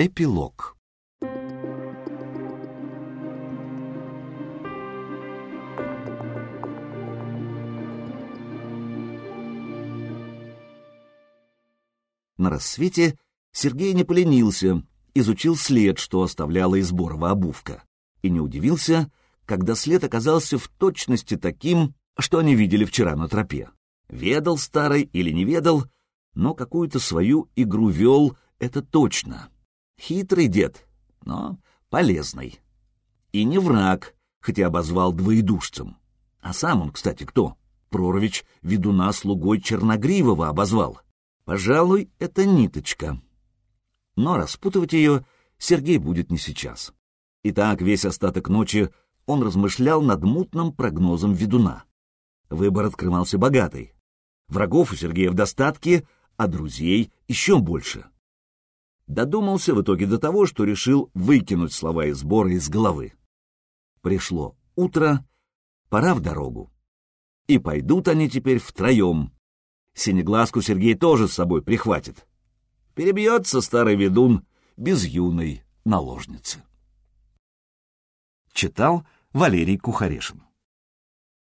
Эпилог На рассвете Сергей не поленился, изучил след, что оставляла из Борова обувка, и не удивился, когда след оказался в точности таким, что они видели вчера на тропе. Ведал старый или не ведал, но какую-то свою игру вел, это точно. Хитрый дед, но полезный. И не враг, хотя обозвал двоедушцем. А сам он, кстати, кто? Прорович ведуна слугой Черногривого обозвал. Пожалуй, это ниточка. Но распутывать ее Сергей будет не сейчас. Итак, весь остаток ночи он размышлял над мутным прогнозом ведуна. Выбор открывался богатый. Врагов у Сергея в достатке, а друзей еще больше. Додумался в итоге до того, что решил выкинуть слова из сбора из головы. Пришло утро, пора в дорогу. И пойдут они теперь втроем. Синеглазку Сергей тоже с собой прихватит. Перебьется старый ведун без юной наложницы. Читал Валерий Кухарешин